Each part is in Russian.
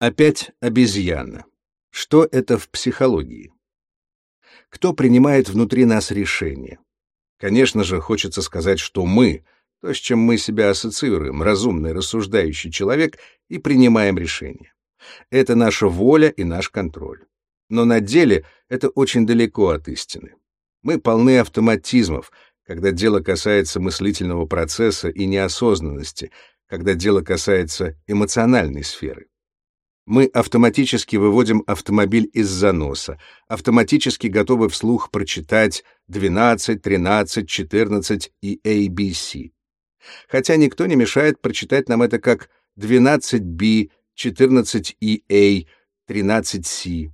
Опять обезьяна. Что это в психологии? Кто принимает внутри нас решения? Конечно же, хочется сказать, что мы, то, с чем мы себя ассоциируем, разумный, рассуждающий человек, и принимаем решения. Это наша воля и наш контроль. Но на деле это очень далеко от истины. Мы полны автоматизмов, когда дело касается мыслительного процесса и неосознанности, когда дело касается эмоциональной сферы. Мы автоматически выводим автомобиль из заноса, автоматически готовы вслух прочитать 12, 13, 14 и ABC. Хотя никто не мешает прочитать нам это как 12B, 14EA, 13C.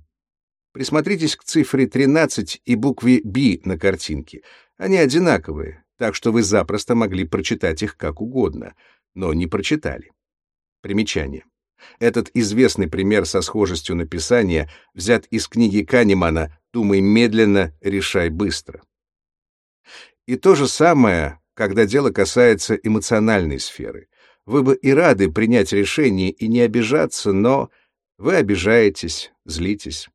Присмотритесь к цифре 13 и букве B на картинке. Они одинаковые, так что вы запросто могли прочитать их как угодно, но не прочитали. Примечание. Этот известный пример со схожестью написания взят из книги Канемана «Думай медленно, решай быстро». И то же самое, когда дело касается эмоциональной сферы. Вы бы и рады принять решение и не обижаться, но вы обижаетесь, злитесь.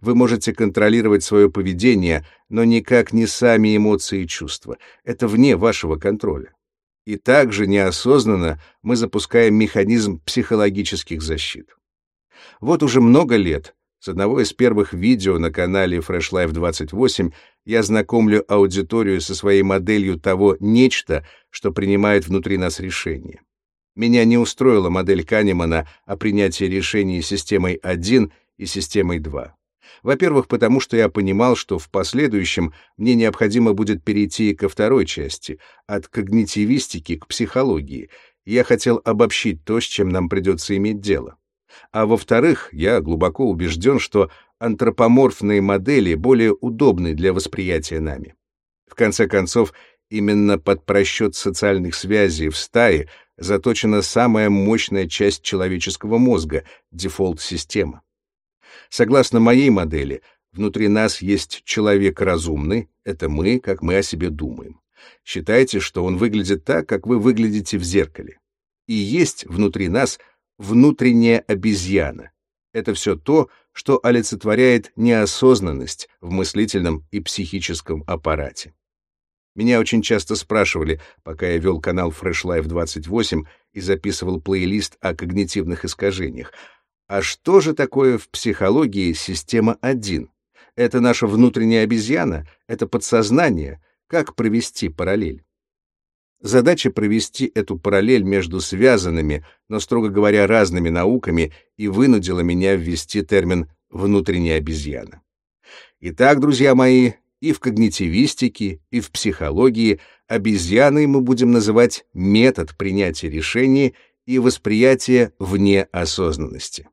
Вы можете контролировать свое поведение, но никак не сами эмоции и чувства. Это вне вашего контроля. И также неосознанно мы запускаем механизм психологических защит. Вот уже много лет с одного из первых видео на канале Fresh Life 28 я знакомлю аудиторию со своей моделью того нечто, что принимает внутри нас решение. Меня не устроила модель Канемана о принятии решений системой 1 и системой 2. Во-первых, потому что я понимал, что в последующем мне необходимо будет перейти ко второй части, от когнитивистики к психологии. Я хотел обобщить то, с чем нам придется иметь дело. А во-вторых, я глубоко убежден, что антропоморфные модели более удобны для восприятия нами. В конце концов, именно под просчет социальных связей в стае заточена самая мощная часть человеческого мозга — дефолт-система. Согласно моей модели, внутри нас есть человек разумный, это мы, как мы о себе думаем. Считайте, что он выглядит так, как вы выглядите в зеркале. И есть внутри нас внутренняя обезьяна. Это все то, что олицетворяет неосознанность в мыслительном и психическом аппарате. Меня очень часто спрашивали, пока я вел канал Fresh Life 28 и записывал плейлист о когнитивных искажениях, а что же такое в психологии система 1? Это наша внутренняя обезьяна? Это подсознание? Как провести параллель? Задача провести эту параллель между связанными, но, строго говоря, разными науками и вынудила меня ввести термин «внутренняя обезьяна». Итак, друзья мои, и в когнитивистике, и в психологии обезьяной мы будем называть метод принятия решений и восприятия вне осознанности.